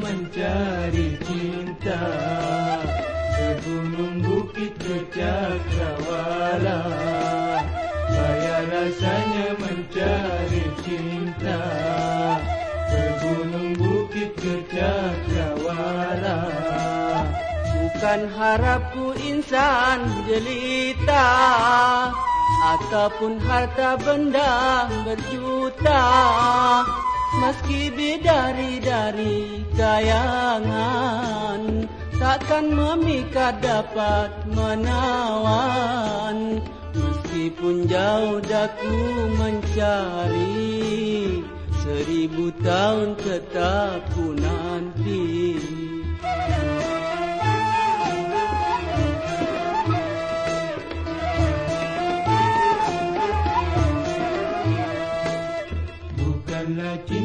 mencari cinta Ke gunung bukit ke cakrawala Bayar rasanya mencari cinta Ke gunung bukit ke cakrawala Bukan harapku insan jelita Ataupun harta benda berjuta Meski bidari dari kayangan Takkan memikat dapat menawan. Meskipun jauh daku mencari Seribu tahun tetap ku nanti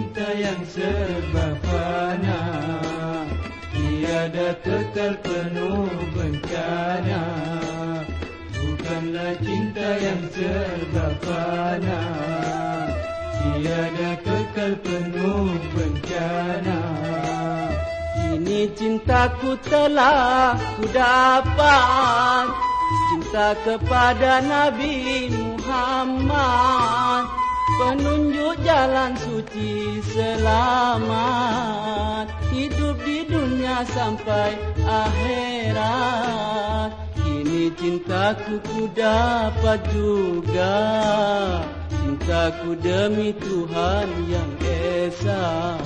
cinta yang serba fana Tiada kekal penuh bencana. Bukanlah cinta yang serba fana Tiada kekal penuh bencana. Ini cintaku telah ku dapat Cinta kepada Nabi Muhammad Penunjuk jalan suci selamat. Hidup di dunia sampai akhirat. Kini cintaku ku dapat juga. Cintaku demi Tuhan yang Esa